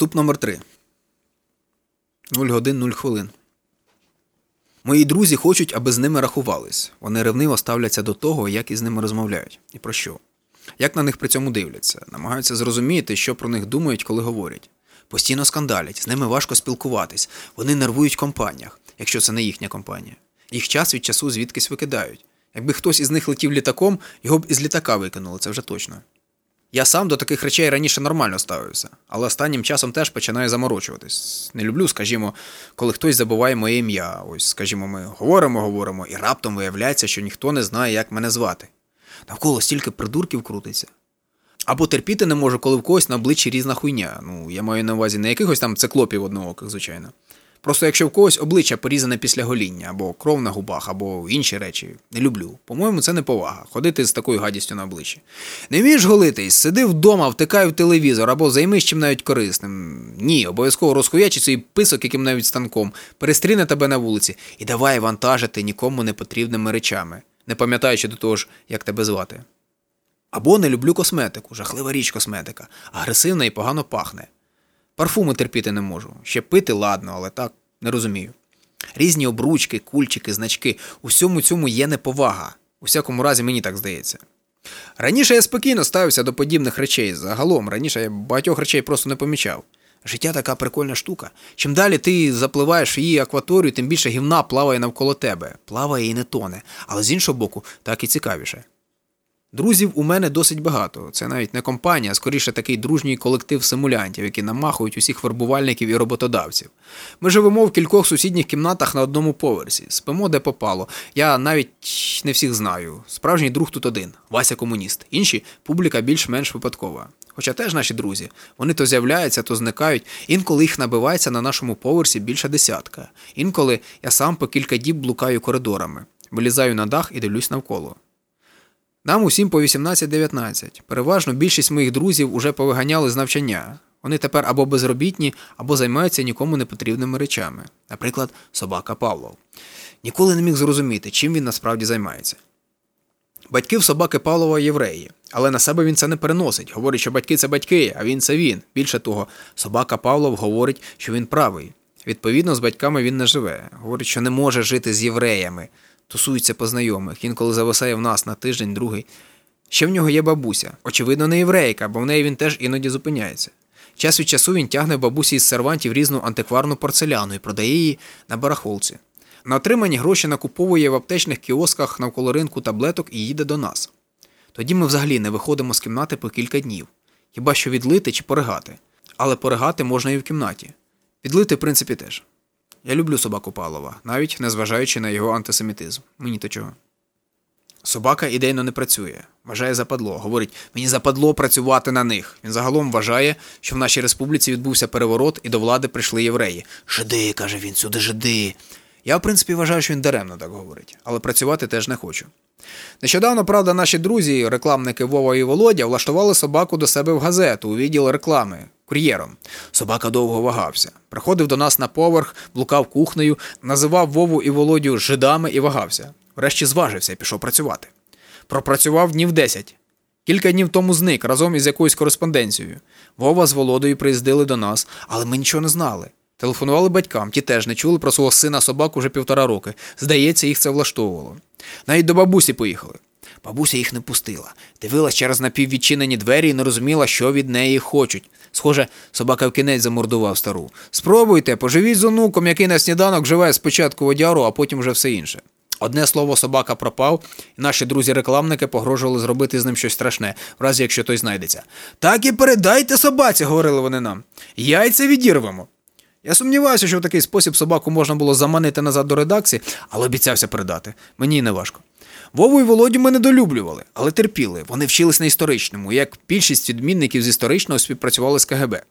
Вступ номер 3 0 годин 0 хвилин. Мої друзі хочуть, аби з ними рахувались. Вони ревниво ставляться до того, як із ними розмовляють. І про що? Як на них при цьому дивляться, намагаються зрозуміти, що про них думають, коли говорять. Постійно скандалять, з ними важко спілкуватись, вони нервують в компаніях, якщо це не їхня компанія. Їх час від часу звідкись викидають. Якби хтось із них летів літаком, його б із літака викинули, це вже точно. Я сам до таких речей раніше нормально ставився, але останнім часом теж починаю заморочуватись. Не люблю, скажімо, коли хтось забуває моє ім'я. Ось, скажімо, ми говоримо, говоримо, і раптом виявляється, що ніхто не знає, як мене звати. Навколо стільки придурків крутиться. Або терпіти не можу, коли в когось на обличчі різна хуйня. Ну, я маю на увазі не якихось там циклопів однооких, звичайно. Просто якщо в когось обличчя порізане після гоління, або кров на губах, або інші речі, не люблю. По-моєму, це не повага. Ходити з такою гадістю на обличчі. Не вмієш голитись, сиди вдома, втикай в телевізор або займись чим навіть корисним. Ні, обов'язково розхуячи свій писок, яким навіть станком, перестріне тебе на вулиці і давай вантажити нікому не потрібними речами, не пам'ятаючи до того ж, як тебе звати. Або не люблю косметику, жахлива річ косметика, агресивна і погано пахне. Парфуми терпіти не можу. Ще пити ладно, але так не розумію. Різні обручки, кульчики, значки. У всьому цьому є неповага. У всякому разі, мені так здається. Раніше я спокійно ставився до подібних речей. Загалом, раніше я багатьох речей просто не помічав. Життя така прикольна штука. Чим далі ти запливаєш її акваторію, тим більше гівна плаває навколо тебе. Плаває і не тоне, але з іншого боку, так і цікавіше. Друзів у мене досить багато. Це навіть не компанія, а скоріше такий дружній колектив симулянтів, які намахують усіх вербувальників і роботодавців. Ми живемо в кількох сусідніх кімнатах на одному поверсі, спимо де попало. Я навіть не всіх знаю. Справжній друг тут один Вася комуніст. Інші публіка більш-менш випадкова. Хоча теж наші друзі. Вони то з'являються, то зникають. Інколи їх набивається на нашому поверсі більше десятка. Інколи я сам по кілька діб блукаю коридорами, вилізаю на дах і дивлюсь навколо. Нам усім по 18-19. Переважно більшість моїх друзів уже повиганяли з навчання. Вони тепер або безробітні, або займаються нікому непотрібними речами. Наприклад, собака Павлов. Ніколи не міг зрозуміти, чим він насправді займається. Батьки в собаки Павлова євреї, але на себе він це не переносить. Говорить, що батьки це батьки, а він це він. Більше того, собака Павлов говорить, що він правий. Відповідно, з батьками він не живе. Говорить, що не може жити з євреями тусується по знайомих, інколи зависає в нас на тиждень, другий. Ще в нього є бабуся, очевидно, не єврейка, бо в неї він теж іноді зупиняється. Час від часу він тягне бабусі із сервантів різну антикварну порцеляну і продає її на барахолці. На отримані гроші накуповує в аптечних кіосках навколо ринку таблеток і їде до нас. Тоді ми взагалі не виходимо з кімнати по кілька днів, хіба що відлити чи поригати. Але поригати можна і в кімнаті. Відлити, в принципі, теж. Я люблю собаку Павлова, навіть незважаючи на його антисемітизм. Мені то чого. Собака ідейно не працює, вважає западло. Говорить, мені западло працювати на них. Він загалом вважає, що в нашій республіці відбувся переворот і до влади прийшли євреї. Жиди, каже він, сюди жиди. Я, в принципі, вважаю, що він даремно так говорить, але працювати теж не хочу. Нещодавно, правда, наші друзі, рекламники Вова і Володя, влаштували собаку до себе в газету у відділ реклами кур'єром. Собака довго вагався. Приходив до нас на поверх, блукав кухнею, називав Вову і Володю жидами і вагався. Врешті зважився і пішов працювати. Пропрацював днів десять. Кілька днів тому зник разом із якоюсь кореспонденцією. Вова з Володою приїздили до нас, але ми нічого не знали. Телефонували батькам, ті теж не чули про свого сина собаку вже півтора роки. Здається, їх це влаштовувало. Навіть до бабусі поїхали. Бабуся їх не пустила. Дивилась через напіввідчинені двері і не розуміла, що від неї хочуть. Схоже, собака в кінець замордував стару. Спробуйте, поживіть з онуком, який на сніданок живе спочатку водяру, а потім вже все інше. Одне слово, собака пропав, і наші друзі-рекламники погрожували зробити з ним щось страшне, в разі якщо той знайдеться. Так і передайте собаці, говорили вони нам. Яйця відірвемо. Я сумніваюся, що в такий спосіб собаку можна було заманити назад до редакції, але обіцявся передати. Мені не важко. Вову і Володю ми недолюблювали, але терпіли. Вони вчились на історичному, як більшість відмінників з історичного співпрацювали з КГБ.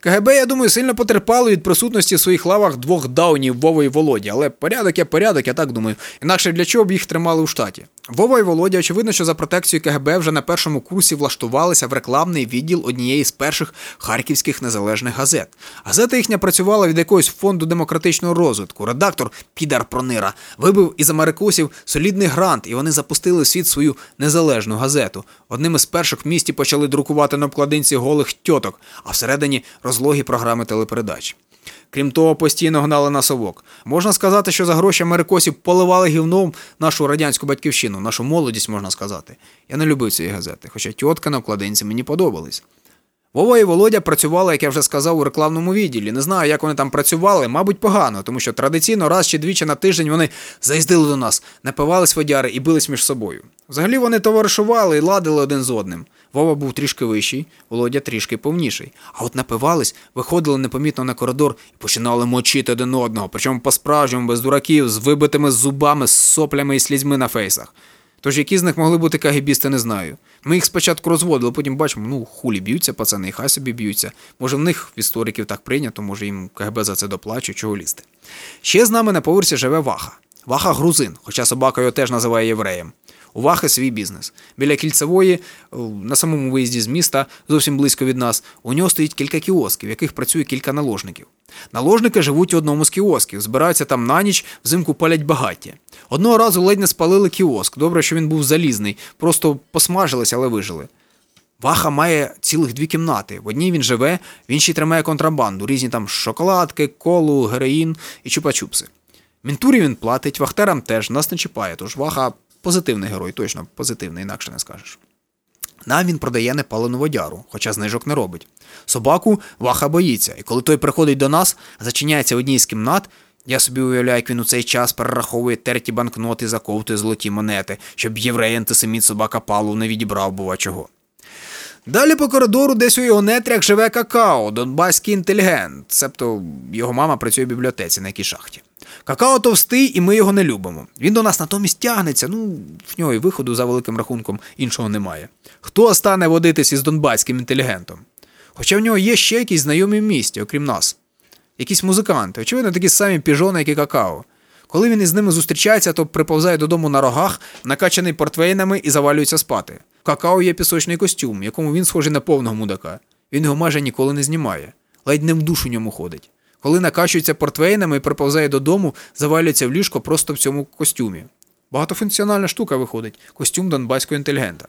КГБ, я думаю, сильно потерпало від присутності в своїх лавах двох даунів Вови і Володі, але порядок є порядок, я так думаю. Інакше для чого б їх тримали у штаті? Вова і Володя, очевидно, що за протекцією КГБ вже на першому курсі влаштувалися в рекламний відділ однієї з перших харківських незалежних газет. Газета їхня працювала від якогось фонду демократичного розвитку. Редактор Підар Пронира вибив із америкосів солідний грант, і вони запустили світ свою незалежну газету. Одним із перших в місті почали друкувати на обкладинці голих тьоток, а всередині розлогі програми телепередач. Крім того, постійно гнали на совок. Можна сказати, що за гроші америкосів поливали гівном нашу радянську батьківщину, нашу молодість, можна сказати. Я не любив цієї газети, хоча тітка на вкладинці мені подобались. Вова і Володя працювали, як я вже сказав, у рекламному відділі. Не знаю, як вони там працювали, мабуть, погано, тому що традиційно раз чи двічі на тиждень вони заїздили до нас, напивались водяри і бились між собою. Взагалі вони товаришували і ладили один з одним. Вова був трішки вищий, Володя трішки повніший. А от напивались, виходили непомітно на коридор і починали мочити один одного, причому по-справжньому, без дураків, з вибитими зубами, з соплями і слізьми на фейсах. Тож які з них могли бути кагібісти, не знаю. Ми їх спочатку розводили, потім бачимо, ну хулі б'ються, пацани, хай собі б'ються. Може, в них в істориків так прийнято, може їм КГБ за це доплачує, чого лізти. Ще з нами на поверсі живе Ваха. Ваха грузин, хоча собака його теж називає євреєм. У Вахи свій бізнес. Біля кільцевої, на самому виїзді з міста, зовсім близько від нас, у нього стоїть кілька кіосків, в яких працює кілька наложників. Наложники живуть у одному з кіосків, збираються там на ніч, взимку палять багаття. Одного разу ледь не спалили кіоск. Добре, що він був залізний, просто посмажилися, але вижили. Ваха має цілих дві кімнати. В одній він живе, в іншій тримає контрабанду, різні там шоколадки, колу, героїн і чупа-чупси. Мінтурі він платить, вахтерам теж нас не чіпає, тож ваха позитивний герой, точно позитивний, інакше не скажеш. Нам він продає непалену водяру, хоча знижок не робить. Собаку ваха боїться, і коли той приходить до нас, зачиняється в одній з кімнат. Я собі уявляю, як він у цей час перераховує терті банкноти, заковтує золоті монети, щоб єврей антисеміт собака палу не відібрав, бува чого. Далі по коридору десь у його нетрях живе какао, донбаський інтелігент, себто його мама працює в бібліотеці на якій шахті. Какао товстий, і ми його не любимо. Він до нас натомість тягнеться, ну, в нього і виходу за великим рахунком іншого немає. Хто стане водитись із донбаським інтелігентом? Хоча в нього є ще якісь знайомі в місті, окрім нас. Якісь музиканти, очевидно, такі самі піжони, як і какао. Коли він із ними зустрічається, то приповзає додому на рогах, накачаний портвейнами і завалюється спати. В какао є пісочний костюм, якому він схожий на повного мудака. Він його майже ніколи не знімає, ледь не в душу ньому ходить. Коли накачується портвейнами і приповзає додому, завалюється в ліжко просто в цьому костюмі. Багатофункціональна штука виходить костюм донбаського інтелігента.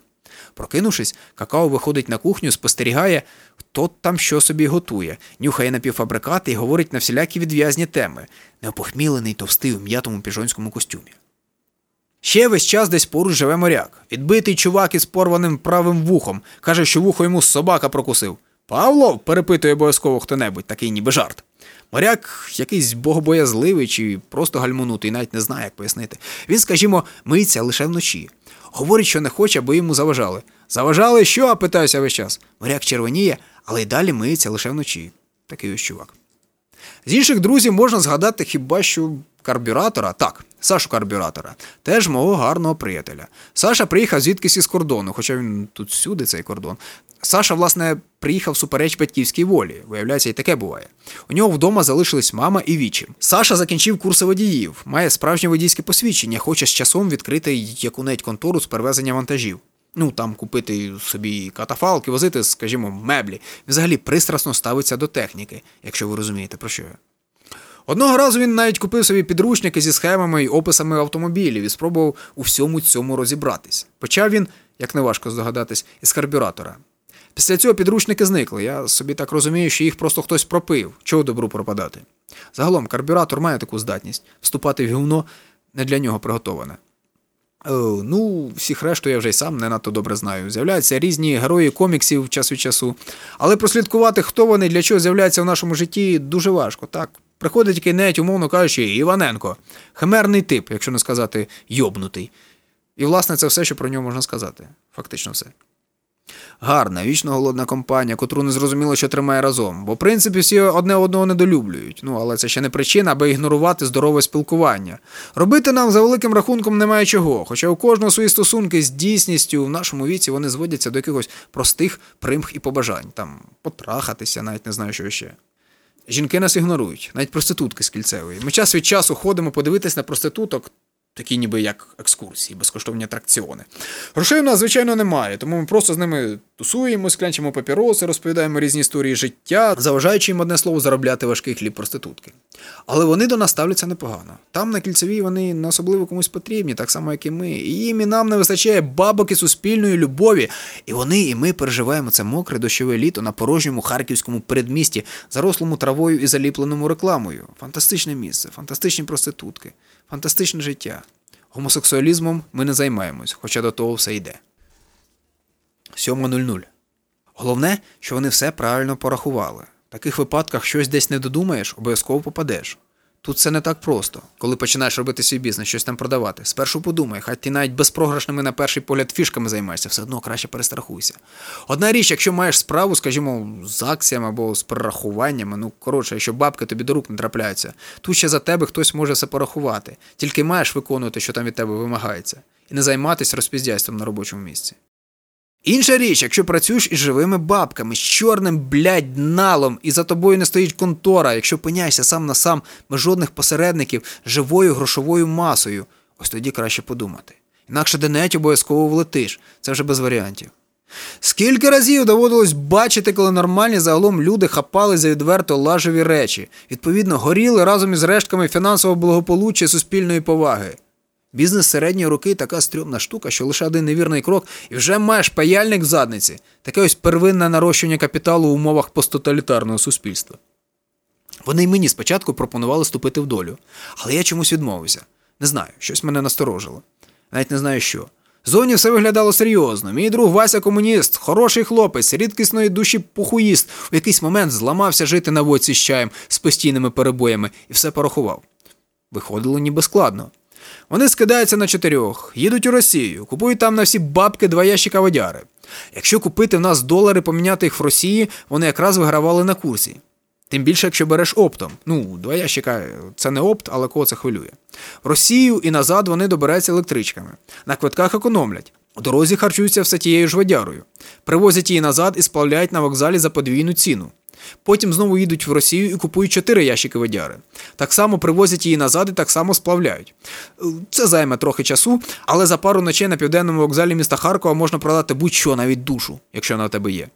Прокинувшись, какао виходить на кухню, спостерігає, хто там що собі готує, нюхає напівфабрикати і говорить на всілякі відв'язні теми, неопохмілений товстий у м'ятому піжонському костюмі. Ще весь час десь поруч живе моряк. Відбитий чувак із порваним правим вухом, каже, що вухо йому собака прокусив. Павло, перепитує обов'язково хто небудь, такий ніби жарт. Моряк якийсь богобоязливий чи просто гальмонутий, навіть не знає, як пояснити. Він, скажімо, миється лише вночі. Говорить, що не хоче, аби йому заважали. Заважали що? питаюся весь час. Моряк червоніє, але й далі миється лише вночі. Такий ось чувак. З інших друзів можна згадати хіба що карбюратора, так, Сашу карбюратора, теж мого гарного приятеля. Саша приїхав звідкись із кордону, хоча він тут всюди цей кордон. Саша, власне, приїхав супереч батьківській волі. Виявляється, і таке буває. У нього вдома залишились мама і вічі. Саша закінчив курси водіїв, має справжнє водійське посвідчення, хоче з часом відкрити яку-небудь контору з перевезення вантажів. Ну, там купити собі катафалки, возити, скажімо, меблі. Взагалі пристрасно ставиться до техніки, якщо ви розумієте, про що я. Одного разу він навіть купив собі підручники зі схемами і описами автомобілів і спробував у всьому цьому розібратись. Почав він, як не важко здогадатись, із карбюратора. Після цього підручники зникли. Я собі так розумію, що їх просто хтось пропив, чого добру пропадати. Загалом, карбюратор має таку здатність вступати в гівно не для нього приготоване. Е, ну, всіх решту я вже й сам не надто добре знаю. З'являються різні герої коміксів час від часу. Але прослідкувати, хто вони для чого з'являються в нашому житті, дуже важко. Так, приходить який навіть, умовно кажучи, Іваненко, химерний тип, якщо не сказати йобнутий. І, власне, це все, що про нього можна сказати. Фактично все. Гарна, вічно голодна компанія, котру не зрозуміло, що тримає разом. Бо, в принципі, всі одне одного недолюблюють. Ну, але це ще не причина, аби ігнорувати здорове спілкування. Робити нам за великим рахунком немає чого. Хоча у кожного свої стосунки з дійсністю в нашому віці вони зводяться до якихось простих примх і побажань. Там потрахатися, навіть не знаю, що ще. Жінки нас ігнорують, навіть проститутки з кільцевої. Ми час від часу ходимо подивитись на проституток, такі ніби як екскурсії, безкоштовні атракціони. Грошей у нас, звичайно, немає, тому ми просто з ними тусуємо, склянчимо папіроси, розповідаємо різні історії життя, заважаючи їм одне слово заробляти важкий хліб проститутки. Але вони до нас ставляться непогано. Там на кільцевій вони не особливо комусь потрібні, так само, як і ми. І їм і нам не вистачає бабок і суспільної любові. І вони, і ми переживаємо це мокре дощове літо на порожньому харківському передмісті, зарослому травою і заліпленому рекламою. Фантастичне місце, фантастичні проститутки, фантастичне життя. Гомосексуалізмом ми не займаємось, хоча до того все йде. 7.00. Головне, що вони все правильно порахували. В таких випадках щось десь не додумаєш, обов'язково попадеш. Тут це не так просто, коли починаєш робити свій бізнес, щось там продавати. Спершу подумай, хай ти навіть безпрограшними на перший погляд фішками займаєшся, все одно краще перестрахуйся. Одна річ, якщо маєш справу, скажімо, з акціями або з перерахуваннями, ну коротше, якщо бабки тобі до рук не трапляються, тут ще за тебе хтось може все порахувати. Тільки маєш виконувати, що там від тебе вимагається, і не займатися розпіздяйством на робочому місці. Інша річ, якщо працюєш із живими бабками, з чорним, блядь, налом, і за тобою не стоїть контора, якщо опиняєшся сам на сам без жодних посередників живою грошовою масою, ось тоді краще подумати. Інакше денеть обов'язково влетиш, це вже без варіантів. Скільки разів доводилось бачити, коли нормальні загалом люди хапали за відверто лажеві речі, відповідно, горіли разом із рештками фінансового благополуччя і суспільної поваги. Бізнес середньої руки така стрьомна штука, що лише один невірний крок, і вже маєш паяльник в задниці. Таке ось первинне нарощення капіталу в умовах посттоталітарного суспільства. Вони й мені спочатку пропонували ступити в долю, але я чомусь відмовився. Не знаю, щось мене насторожило. Навіть не знаю що. Зовні все виглядало серйозно. Мій друг Вася комуніст, хороший хлопець, рідкісної душі пухуїст, у якийсь момент зламався жити на воці з чаєм з постійними перебоями і все порахував. Виходило ніби складно. Вони скидаються на чотирьох, їдуть у Росію, купують там на всі бабки два ящика водяри. Якщо купити в нас долари, поміняти їх в Росії, вони якраз вигравали на курсі. Тим більше, якщо береш оптом. Ну, два ящика це не опт, але кого це хвилює. В Росію і назад вони добираються електричками. На квитках економлять. У дорозі харчуються все тією ж водярою. Привозять її назад і сплавляють на вокзалі за подвійну ціну. Потім знову їдуть в Росію і купують чотири ящики водяри. Так само привозять її назад і так само сплавляють. Це займе трохи часу, але за пару ночей на південному вокзалі міста Харкова можна продати будь-що, навіть душу, якщо вона у тебе є.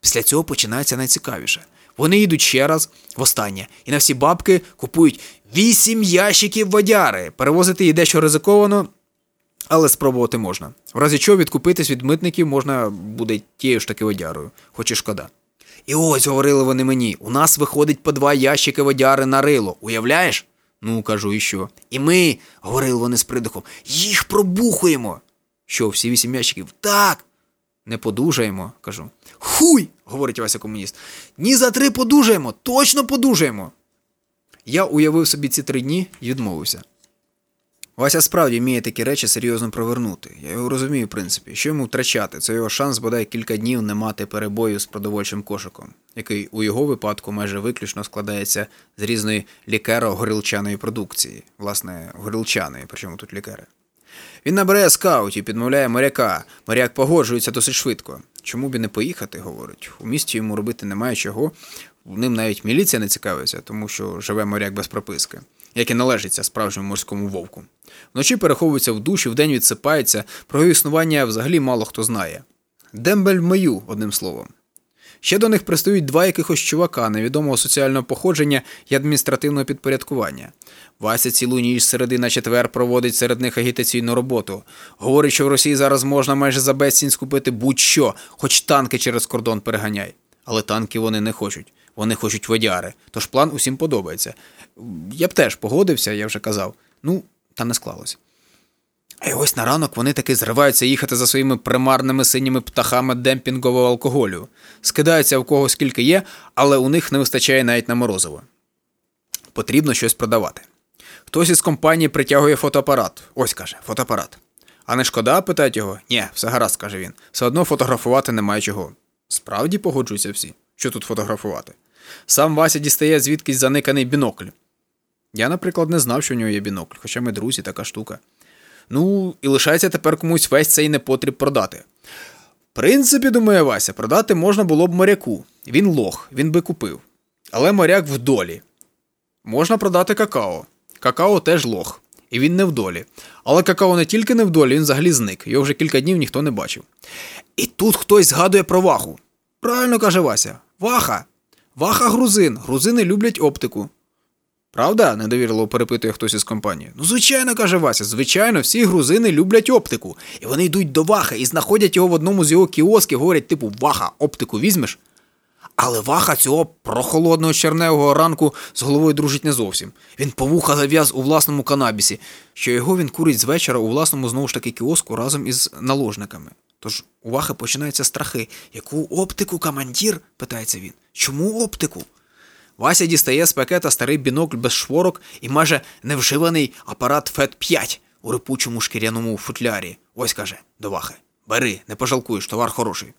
Після цього починається найцікавіше. Вони їдуть ще раз, востаннє, і на всі бабки купують вісім ящиків водяри. Перевозити її дещо ризиковано, але спробувати можна. В разі чого відкупитись від митників можна буде тією ж таки водярою, хоч і шкода. І ось говорили вони мені: у нас виходить по два ящики водяри на рило. Уявляєш? Ну, кажу, і що? І ми, говорили вони з придихом, їх пробухуємо. Що, всі вісім ящиків? Так. Не подужаємо, кажу. Хуй! говорить Вася комуніст. Ні за три подужаємо, точно подужаємо. Я уявив собі ці три дні і відмовився. Вася справді вміє такі речі серйозно провернути. Я його розумію, в принципі, що йому втрачати, це його шанс бодай кілька днів не мати перебою з продовольчим кошиком, який у його випадку майже виключно складається з різної лікеро-горілчаної продукції, власне, горілчаної, причому тут лікери. Він набирає скаутів, підмовляє моряка. Моряк погоджується досить швидко. Чому б і не поїхати, говорить. У місті йому робити немає чого. Ним навіть міліція не цікавиться, тому що живе моряк без прописки, як і належиться справжньому морському вовку. Вночі переховується в душі, вдень відсипається, про його існування взагалі мало хто знає. Дембель мою, одним словом. Ще до них пристають два якихось чувака невідомого соціального походження і адміністративного підпорядкування. Вася цілу ніч середи на четвер проводить серед них агітаційну роботу. Говорить, що в Росії зараз можна майже за безцінь скупити будь-що, хоч танки через кордон переганяй. Але танки вони не хочуть. Вони хочуть водяри. Тож план усім подобається. Я б теж погодився, я вже казав. Ну, та не склалось. А ось на ранок вони таки зриваються їхати за своїми примарними синіми птахами демпінгового алкоголю, скидаються в кого скільки є, але у них не вистачає навіть на морозиво. Потрібно щось продавати. Хтось із компанії притягує фотоапарат. Ось каже, фотоапарат. А не шкода, питають його? Ні, все гаразд, каже він. Все одно фотографувати немає чого. Справді погоджуються всі. Що тут фотографувати? Сам Вася дістає звідкись заниканий бінокль. Я, наприклад, не знав, що в нього є бінокль, хоча ми друзі, така штука. Ну, і лишається тепер комусь весь цей непотріб продати. В принципі, думає Вася, продати можна було б моряку. Він лох, він би купив. Але моряк в долі. Можна продати какао. Какао теж лох. І він не в долі. Але какао не тільки не в долі, він взагалі зник. Його вже кілька днів ніхто не бачив. І тут хтось згадує про ваху. Правильно каже Вася. Ваха. Ваха грузин. Грузини люблять оптику. Правда? недовірливо перепитує хтось із компанії. Ну, звичайно, каже Вася, звичайно, всі грузини люблять оптику. І вони йдуть до Ваха і знаходять його в одному з його кіосків, говорять, типу, Ваха, оптику візьмеш? Але Ваха цього прохолодного черневого ранку з головою дружить не зовсім. Він повуха зав'яз у власному канабісі, що його він курить з вечора у власному знову ж таки кіоску разом із наложниками. Тож у починаються страхи. Яку оптику, командір? питається він. Чому оптику? Вася дістає з пакета старий бінокль без шворок і майже невживаний апарат фет 5 у рипучому шкіряному футлярі. Ось каже до Вахи. Бери, не пожалкуєш, товар хороший.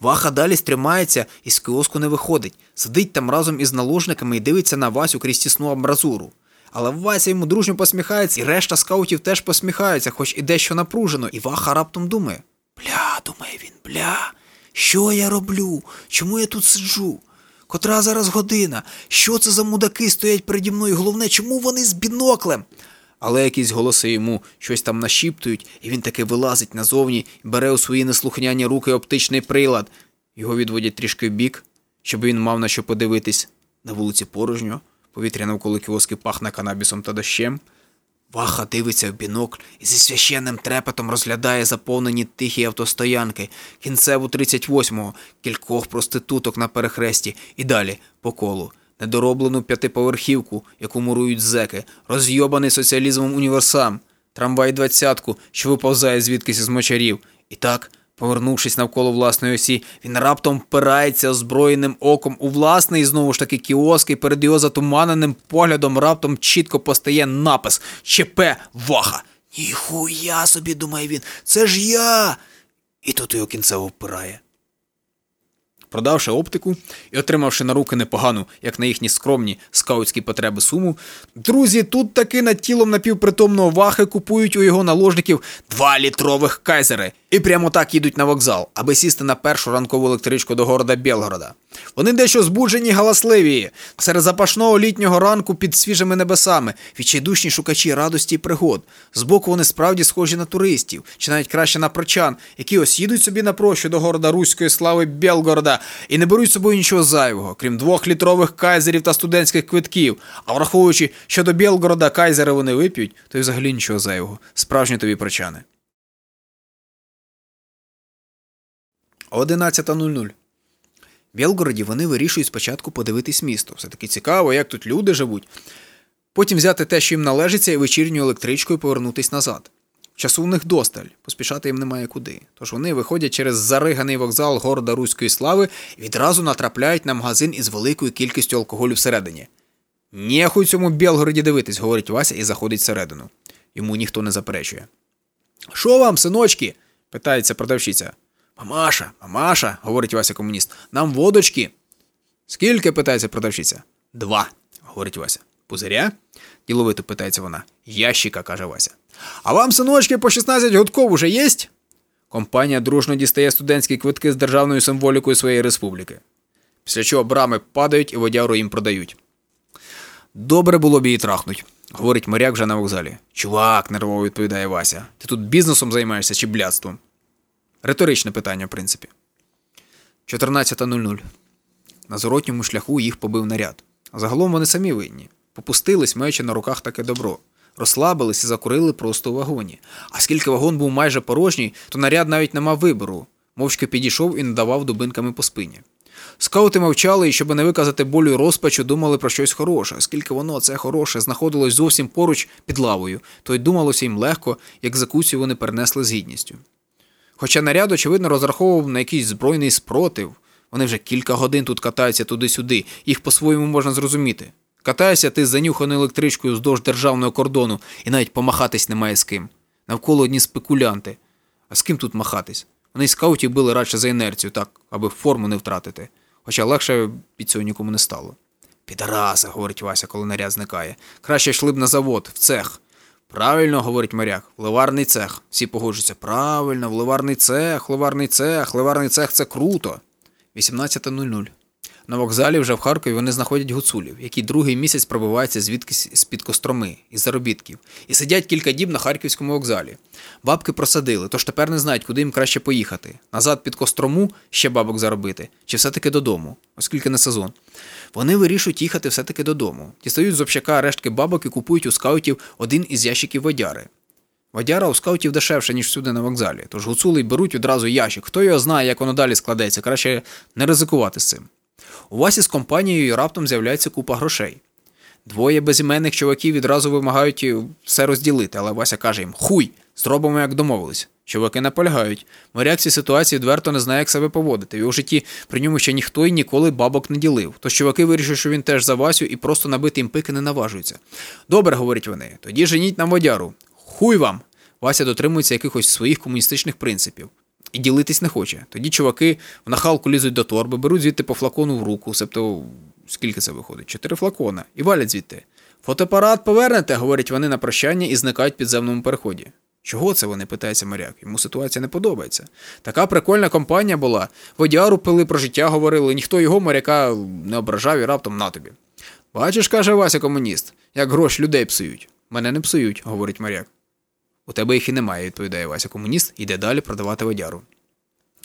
Ваха далі стрімається і з кіоску не виходить, сидить там разом із наложниками і дивиться на Васю крізь тісну амбразуру. Але Вася йому дружньо посміхається, і решта скаутів теж посміхаються, хоч і дещо напружено, і Ваха раптом думає: Бля, думає він, бля, що я роблю? Чому я тут сиджу? Котра зараз година? Що це за мудаки стоять переді мною? Головне, чому вони з біноклем? Але якісь голоси йому щось там нашіптують, і він таки вилазить назовні бере у свої неслухняні руки оптичний прилад. Його відводять трішки в бік, щоб він мав на що подивитись. На вулиці порожньо, повітря навколо кіоски пахне канабісом та дощем. Ваха дивиться в бінокль і зі священним трепетом розглядає заповнені тихі автостоянки, кінцеву 38-го, кількох проституток на перехресті і далі по колу, недороблену п'ятиповерхівку, яку мурують зеки, розйобаний соціалізмом універсам, трамвай двадцятку, що виповзає звідкись із мочарів. І так, повернувшись навколо власної осі, він раптом впирається озброєним оком у власний знову ж таки кіоск і перед його затуманеним поглядом раптом чітко постає напис ЧП Ваха. Ніхуя собі, думає він, це ж я. І тут його кінцево впирає. Продавши оптику і отримавши на руки непогану, як на їхні скромні скаутські потреби суму, друзі тут таки над тілом напівпритомного вахи купують у його наложників два літрових кайзери і прямо так їдуть на вокзал, аби сісти на першу ранкову електричку до города Білгорода. Вони дещо збуджені й галасливі. Серед запашного літнього ранку під свіжими небесами, відчайдушні шукачі радості й пригод. Збоку вони справді схожі на туристів, чи навіть краще на прочан, які ось їдуть собі на прощу до города Руської слави Білгорода і не беруть з собою нічого зайвого, крім двох літрових кайзерів та студентських квитків. А враховуючи, що до Білгорода кайзери вони вип'ють, то й взагалі нічого зайвого. Справжні тобі прочани. 11.00. В Білгороді вони вирішують спочатку подивитись місто. Все таки цікаво, як тут люди живуть. Потім взяти те, що їм належиться, і вечірньою електричкою повернутись назад. Часу в них досталь, поспішати їм немає куди. Тож вони виходять через зариганий вокзал города Руської слави і відразу натрапляють на магазин із великою кількістю алкоголю всередині. Ніхуй цьому Білгороді дивитись, говорить Вася і заходить всередину. Йому ніхто не заперечує. Що вам, синочки? питається продавщиця. Мамаша, мамаша, говорить Вася комуніст, нам водочки. Скільки? питається продавщиця. Два, говорить Вася. Пузиря? діловито питається вона. Ящика, каже Вася. А вам, синочки, по 16 гудков уже єсть? Компанія дружно дістає студентські квитки з державною символікою своєї республіки. Після чого брами падають і водяру їм продають. Добре було б її трахнуть, говорить моряк вже на вокзалі. Чувак, нервово відповідає Вася. Ти тут бізнесом займаєшся чи блядством? Риторичне питання, в принципі. 14.00. На зворотньому шляху їх побив наряд. Загалом вони самі винні. Попустились, маючи на руках таке добро. Розслабились і закурили просто у вагоні. А скільки вагон був майже порожній, то наряд навіть не мав вибору. Мовчки підійшов і надавав дубинками по спині. Скаути мовчали і, щоб не виказати болю і розпачу, думали про щось хороше, оскільки воно, це хороше, знаходилось зовсім поруч під лавою, то й думалося їм легко, як закусію вони перенесли з гідністю. Хоча наряд, очевидно, розраховував на якийсь збройний спротив. Вони вже кілька годин тут катаються туди-сюди, їх по-своєму можна зрозуміти. Катаєшся ти з занюханою електричкою вздовж державного кордону і навіть помахатись немає з ким. Навколо одні спекулянти. А з ким тут махатись? Вони скаутів били радше за інерцію, так, аби форму не втратити. Хоча легше від цього нікому не стало. Підараси, говорить Вася, коли наряд зникає. Краще йшли б на завод, в цех. Правильно, говорить моряк, ливарний цех. Всі погоджуються. Правильно, в ливарний цех, ливарний цех, ливарний цех це круто. 18.00. На вокзалі вже в Харкові вони знаходять гуцулів, які другий місяць пробиваються звідкись з-під костроми, із заробітків, і сидять кілька діб на харківському вокзалі. Бабки просадили, тож тепер не знають, куди їм краще поїхати. Назад під кострому ще бабок заробити, чи все-таки додому, оскільки не сезон. Вони вирішують їхати все-таки додому. Дістають з общака рештки бабок і купують у скаутів один із ящиків водяри. Водяра у скаутів дешевше, ніж всюди на вокзалі, тож гуцули й беруть одразу ящик. Хто його знає, як воно далі складеться, краще не ризикувати з цим. У Васі з компанією раптом з'являється купа грошей. Двоє безіменних чуваків відразу вимагають все розділити, але Вася каже їм: Хуй, зробимо, як домовились. Чуваки наполягають. Моряк цій ситуації відверто не знає, як себе поводити. В його житті при ньому ще ніхто і ніколи бабок не ділив. Тож чуваки вирішують, що він теж за Васю і просто набити їм пики не наважуються. Добре, говорять вони, тоді женіть нам водяру. Хуй вам! Вася дотримується якихось своїх комуністичних принципів. І ділитись не хоче. Тоді чуваки в нахалку лізуть до торби, беруть звідти по флакону в руку, себто скільки це виходить? Чотири флакона, і валять звідти. Фотоапарат повернете, говорять вони на прощання і зникають в підземному переході. Чого це вони? питається моряк. Йому ситуація не подобається. Така прикольна компанія була. Водяру пили про життя говорили, ніхто його моряка не ображав і раптом на тобі. Бачиш, каже Вася комуніст, як гроші людей псують. Мене не псують, говорить моряк. У тебе їх і немає, відповідає Вася комуніст, і йде далі продавати водяру.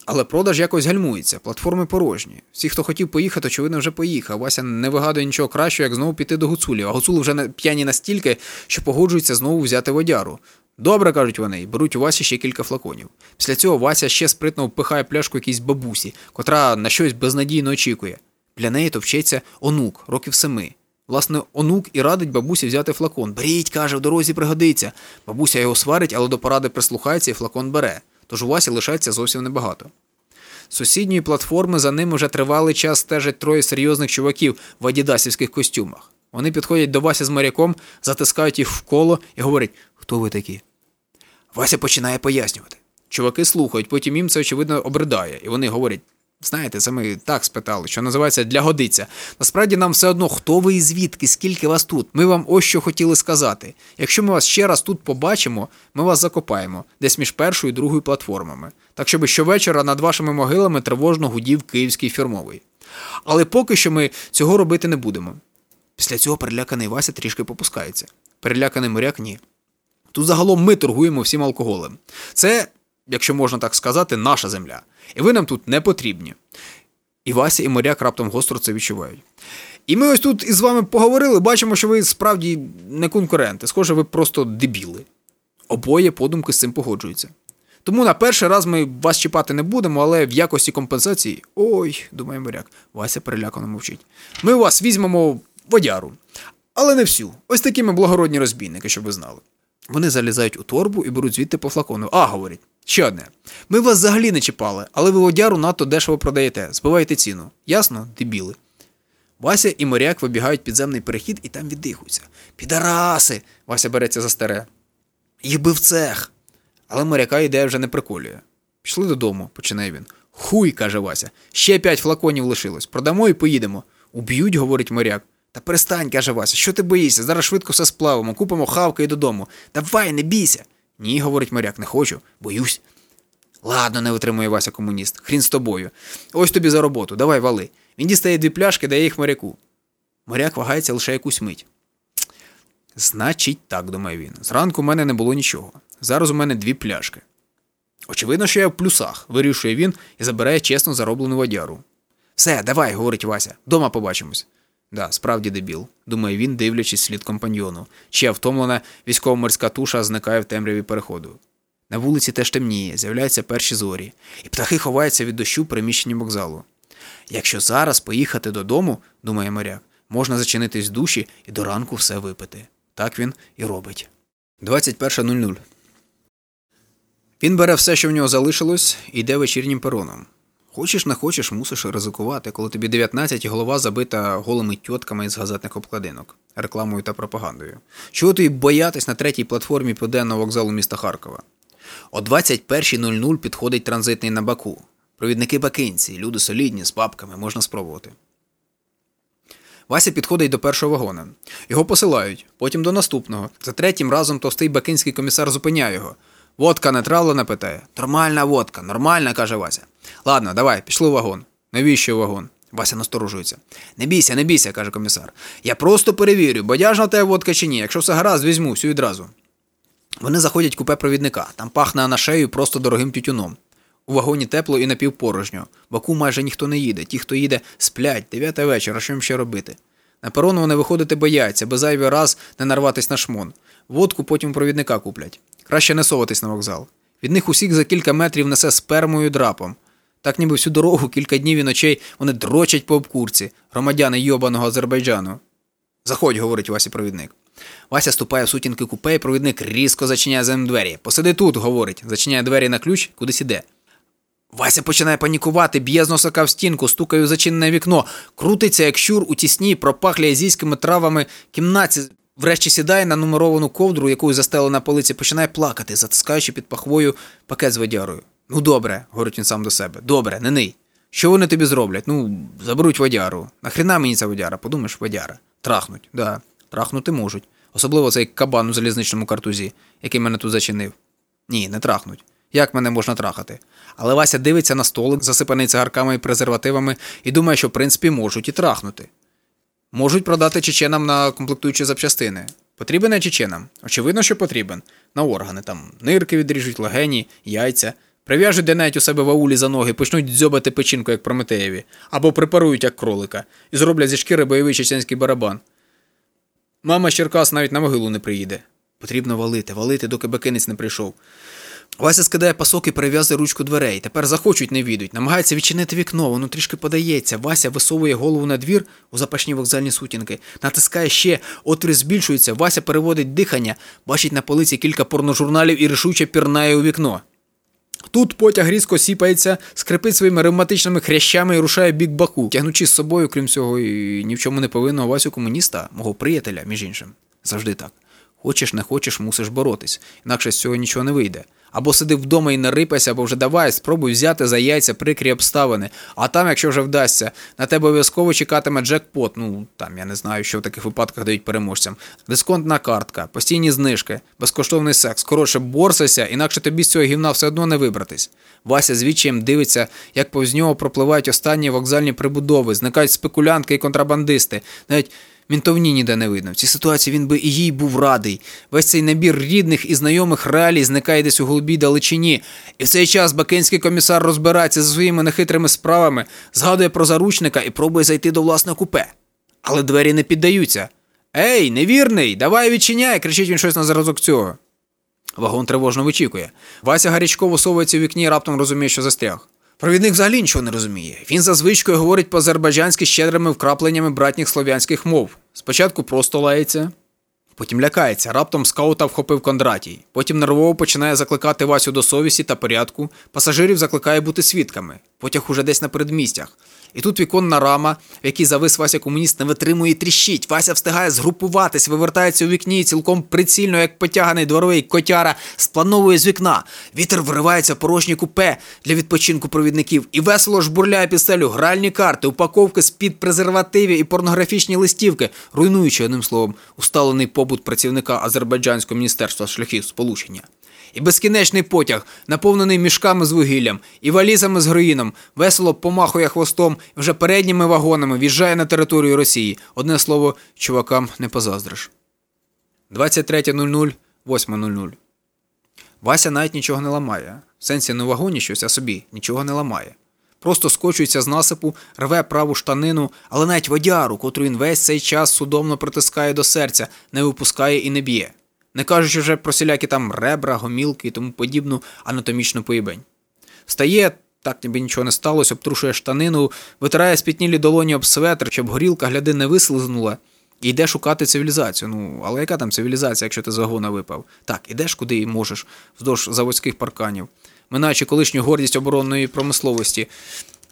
Але продаж якось гальмується, платформи порожні. Всі, хто хотів поїхати, очевидно, вже поїхав. Вася не вигадує нічого кращого, як знову піти до гуцулів, а гуцули вже п'яні настільки, що погоджуються знову взяти водяру. Добре, кажуть вони, і беруть у Васі ще кілька флаконів. Після цього Вася ще спритно впихає пляшку якійсь бабусі, котра на щось безнадійно очікує. Для неї товчеться онук, років семи. Власне, онук і радить бабусі взяти флакон. Беріть, каже, в дорозі пригодиться. Бабуся його сварить, але до поради прислухається і флакон бере. Тож у Васі лишається зовсім небагато. З сусідньої платформи за ним уже тривалий час стежать троє серйозних чуваків в адідасівських костюмах. Вони підходять до Васі з моряком, затискають їх в коло і говорять, хто ви такі? Вася починає пояснювати. Чуваки слухають, потім їм це, очевидно, обридає, і вони говорять: знаєте, це ми так спитали, що називається для годиться. Насправді нам все одно, хто ви і звідки, скільки вас тут. Ми вам ось що хотіли сказати. Якщо ми вас ще раз тут побачимо, ми вас закопаємо десь між першою і другою платформами. Так щоб щовечора над вашими могилами тривожно гудів київський фірмовий. Але поки що ми цього робити не будемо. Після цього переляканий Вася трішки попускається. Переляканий моряк ні. Тут загалом ми торгуємо всім алкоголем. Це, якщо можна так сказати, наша земля. І ви нам тут не потрібні. І Вася, і моряк раптом гостро це відчувають. І ми ось тут із вами поговорили, бачимо, що ви справді не конкуренти. Схоже, ви просто дебіли. Обоє подумки з цим погоджуються. Тому на перший раз ми вас чіпати не будемо, але в якості компенсації. Ой, думає моряк, Вася перелякано мовчить. Ми у вас візьмемо водяру. Але не всю. Ось такі ми благородні розбійники, щоб ви знали. Вони залізають у торбу і беруть звідти по флакону. А, говорять, ще одне. Ми вас взагалі не чіпали, але ви водяру надто дешево продаєте. Збивайте ціну. Ясно, дебіли. Вася і моряк вибігають підземний перехід і там віддихуються. Підараси! Вася береться за старе. Їх би в цех. Але моряка ідея вже не приколює. Пішли додому, починає він. Хуй, каже Вася. Ще п'ять флаконів лишилось. Продамо і поїдемо. Уб'ють, говорить моряк. Та перестань, каже Вася, що ти боїшся? Зараз швидко все сплавимо, купимо хавки і додому. Давай, не бійся. Ні, говорить моряк, не хочу, боюсь. Ладно, не витримує Вася комуніст. Хрін з тобою. Ось тобі за роботу, давай вали. Він дістає дві пляшки, дає їх моряку. Моряк вагається лише якусь мить. Значить, так, думає він. Зранку в мене не було нічого. Зараз у мене дві пляшки. Очевидно, що я в плюсах, вирішує він і забирає чесно зароблену водяру. Все, давай, говорить Вася, дома побачимось. Да, справді дебіл, думає він, дивлячись слід компаньйону. Ще втомлена військово-морська туша зникає в темряві переходу. На вулиці теж темніє, з'являються перші зорі, і птахи ховаються від дощу в приміщенні вокзалу. Якщо зараз поїхати додому, думає моряк, можна зачинитись в душі і до ранку все випити. Так він і робить. 21.00 Він бере все, що в нього залишилось, і йде вечірнім пероном. Хочеш не хочеш, мусиш ризикувати, коли тобі 19 і голова забита голими тьотками із газетних обкладинок, рекламою та пропагандою. Чого тобі боятись на третій платформі південного вокзалу міста Харкова? О 21.00 підходить транзитний на Баку. Провідники бакинці, люди солідні, з папками, можна спробувати. Вася підходить до першого вагона. Його посилають, потім до наступного. За третім разом товстий бакинський комісар зупиняє його. Водка не травлена, питає. Нормальна водка, нормальна, каже Вася. Ладно, давай, пішли в вагон. Навіщо вагон? Вася насторожується. Не бійся, не бійся, каже комісар. Я просто перевірю, бодяжна тебе водка чи ні. Якщо все гаразд, візьму всю відразу. Вони заходять купе провідника, там пахне на шею просто дорогим тютюном. У вагоні тепло і напівпорожньо. Баку майже ніхто не їде. Ті, хто їде, сплять, дев'ята вечора, що їм ще робити. На перон вони виходити бояться, бо зайвий раз не нарватись на шмон. Водку потім провідника куплять. Краще не соватись на вокзал. Від них усіх за кілька метрів несе спермою драпом. Так ніби всю дорогу, кілька днів і ночей вони дрочать по обкурці, громадяни йобаного Азербайджану. Заходь, говорить Васі провідник. Вася ступає в сутінки купе, і провідник різко зачиняє за ним двері. Посиди тут, говорить, зачиняє двері на ключ, кудись іде. Вася починає панікувати, б'є з носака в стінку, стукає у зачинене вікно, крутиться, як щур у тісній, пропахлі азійськими травами кімнаті. Врешті сідає на нумеровану ковдру, яку застели на полиці, починає плакати, затискаючи під пахвою пакет з водярою. Ну, добре, говорить він сам до себе. Добре, не ний. Що вони тобі зроблять? Ну, заберуть водяру. Нахріна мені ця водяра? Подумаєш, водяра. Трахнуть, да, трахнути можуть. Особливо цей кабан у залізничному картузі, який мене тут зачинив. Ні, не трахнуть. Як мене можна трахати? Але Вася дивиться на столик, засипаний цигарками і презервативами, і думає, що в принципі можуть і трахнути. Можуть продати чеченам на комплектуючі запчастини. Потрібен я чеченам? Очевидно, що потрібен. На органи там нирки відріжуть, легені, яйця. Прив'яжуть де-небудь у себе в аулі за ноги, почнуть дзьобати печінку, як Прометеєві, або препарують, як кролика, і зроблять зі шкіри бойовий чеченський барабан. Мама Черкас навіть на могилу не приїде. Потрібно валити, валити, доки бакинець не прийшов. Вася скидає пасок і перев'язує ручку дверей. Тепер захочуть, не відуть. Намагається відчинити вікно, воно трішки подається. Вася висовує голову на двір у запашні вокзальні сутінки, натискає ще, отвір збільшується. Вася переводить дихання, бачить на полиці кілька порножурналів і рішуче пірнає у вікно. Тут потяг різко сіпається, скрипить своїми ревматичними хрящами і рушає бік баку, тягнучи з собою, крім цього, і ні в чому не повинного Васю комуніста, мого приятеля, між іншим. Завжди так. Хочеш, не хочеш, мусиш боротись, інакше з цього нічого не вийде. Або сиди вдома і не рипайся, або вже давай, спробуй взяти за яйця прикрі обставини. А там, якщо вже вдасться, на тебе обов'язково чекатиме джекпот. Ну там я не знаю, що в таких випадках дають переможцям. Дисконтна картка, постійні знижки, безкоштовний секс. Коротше, борсайся, інакше тобі з цього гівна все одно не вибратись. Вася з відчаєм дивиться, як повз нього пропливають останні вокзальні прибудови, зникають спекулянтки і контрабандисти. Навіть Мінтовні ніде не видно. В цій ситуації він би і їй був радий. Весь цей набір рідних і знайомих реалій зникає десь у голубій далечині. І в цей час бакинський комісар розбирається зі своїми нехитрими справами, згадує про заручника і пробує зайти до власного купе. Але двері не піддаються. Ей, невірний, давай відчиняй, кричить він щось на зразок цього. Вагон тривожно вичікує. Вася гарячково совується у вікні і раптом розуміє, що застряг. Провідник взагалі нічого не розуміє. Він за звичкою говорить по-азербайджанськи щедрими вкрапленнями братніх слов'янських мов. Спочатку просто лається, потім лякається, раптом скаута вхопив Кондратій. Потім нервово починає закликати Васю до совісті та порядку. Пасажирів закликає бути свідками. Потяг уже десь на передмістях. І тут віконна рама, в якій завис Вася комуніст, не витримує і тріщить. Вася встигає згрупуватись, вивертається у вікні цілком прицільно, як потяганий дворовий котяра, сплановує з вікна. Вітер виривається в порожнє купе для відпочинку провідників і весело жбурляє під гральні карти, упаковки з-під презервативів і порнографічні листівки, руйнуючи одним словом усталений побут працівника Азербайджанського міністерства шляхів сполучення. І безкінечний потяг, наповнений мішками з вугіллям і валізами з героїном, весело помахує хвостом вже передніми вагонами в'їжджає на територію Росії. Одне слово, чувакам не позаздриш. 23.00, 8.00. Вася навіть нічого не ламає. В сенсі не в вагоні щось, а собі нічого не ламає. Просто скочується з насипу, рве праву штанину, але навіть водяру, котру він весь цей час судомно притискає до серця, не випускає і не б'є не кажучи вже про всілякі там ребра, гомілки і тому подібну анатомічну поїбень. Встає, так ніби нічого не сталося, обтрушує штанину, витирає спітнілі долоні об светр, щоб горілка гляди не вислизнула, і йде шукати цивілізацію. Ну, але яка там цивілізація, якщо ти з вагона випав? Так, ідеш куди можеш, вздовж заводських парканів, минаючи колишню гордість оборонної промисловості.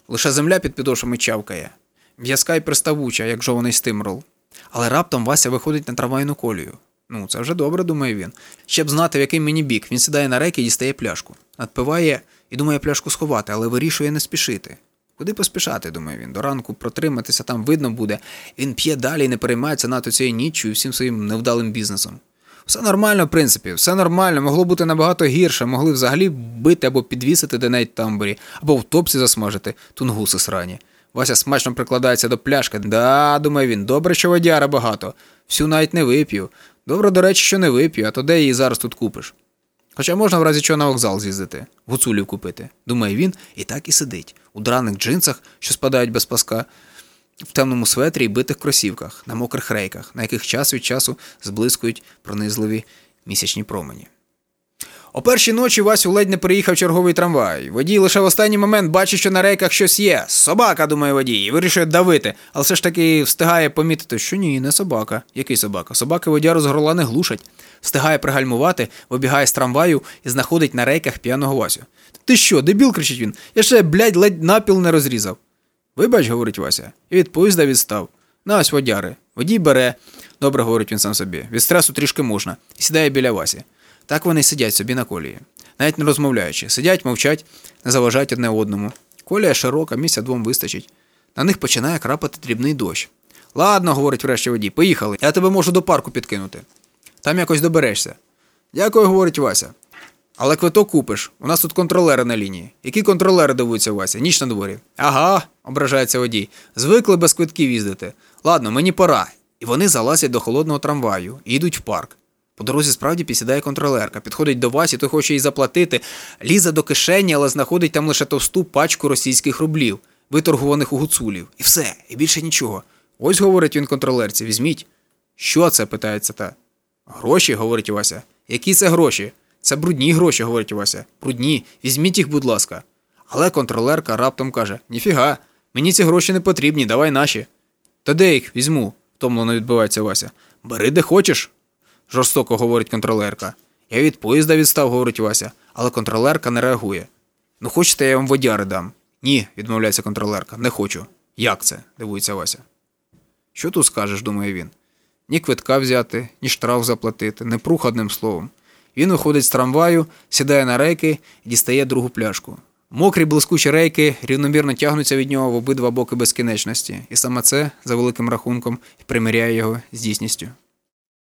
Лише земля під підошвами чавкає, в'язка й приставуча, як жований стимрол. Але раптом Вася виходить на трамвайну колію. Ну, це вже добре, думає він. Щоб знати, в який мені бік, він сідає на рейки і дістає пляшку. Надпиває і думає пляшку сховати, але вирішує не спішити. Куди поспішати, думає він. До ранку протриматися там видно буде. Він п'є далі і не переймається нато цією ніччю і всім своїм невдалим бізнесом. Все нормально, в принципі, все нормально, могло бути набагато гірше, могли взагалі бити або підвісити де навіть тамбурі, або в топці засмажити тунгуси срані. Вася смачно прикладається до пляшки. Да, думає він, добре, що водяра багато. Всю навіть не вип'ю. Добре, до речі, що не вип'ю, а то де її зараз тут купиш. Хоча можна в разі чого на вокзал з'їздити, гуцулів купити, думає він, і так і сидить, у драних джинсах, що спадають без паска, в темному светрі і битих кросівках, на мокрих рейках, на яких час від часу зблискують пронизливі місячні промені. О першій ночі Васю ледь не приїхав черговий трамвай. Водій лише в останній момент бачить, що на рейках щось є. Собака, думає водій, і вирішує давити, але все ж таки встигає помітити, що ні, не собака. Який собака? Собаки водяру з горла не глушать. Встигає пригальмувати, вибігає з трамваю і знаходить на рейках п'яного Васю. Ти що, дебіл, кричить він. Я ще, блядь, ледь напіл не розрізав. Вибач, говорить Вася, і від поїзда відстав. На ось водяри. Водій бере. Добре, говорить він сам собі. Від стресу трішки можна. І сідає біля Васі. Так вони сидять собі на колії, навіть не розмовляючи. Сидять, мовчать, не заважають одне одному. Колія широка, місця двом вистачить. На них починає крапати дрібний дощ. Ладно, говорить врешті водій, поїхали. Я тебе можу до парку підкинути. Там якось доберешся. Дякую, говорить Вася. Але квиток купиш. У нас тут контролери на лінії. Які контролери дивуються Вася? Ніч на дворі. Ага, ображається водій. Звикли без квитків їздити. Ладно, мені пора. І вони залазять до холодного трамваю і йдуть в парк. По дорозі справді підсідає контролерка, підходить до Васі, той хоче їй заплатити, лізе до кишені, але знаходить там лише товсту пачку російських рублів, виторгуваних у гуцулів. І все, і більше нічого. Ось, говорить він контролерці, візьміть. Що це? питається та. Гроші, говорить Вася. Які це гроші? Це брудні гроші, говорить Вася. Брудні, візьміть їх, будь ласка. Але контролерка раптом каже: Ніфіга, мені ці гроші не потрібні, давай наші. Та де їх візьму? втомлено відбивається Вася. Бери де хочеш, жорстоко говорить контролерка. Я від поїзда відстав, говорить Вася, але контролерка не реагує. Ну, хочете, я вам водяри дам? Ні, відмовляється контролерка, не хочу. Як це? дивується Вася. Що тут скажеш, думає він. Ні квитка взяти, ні штраф заплатити, не прух одним словом. Він виходить з трамваю, сідає на рейки і дістає другу пляшку. Мокрі блискучі рейки рівномірно тягнуться від нього в обидва боки безкінечності, і саме це, за великим рахунком, примиряє його з дійсністю.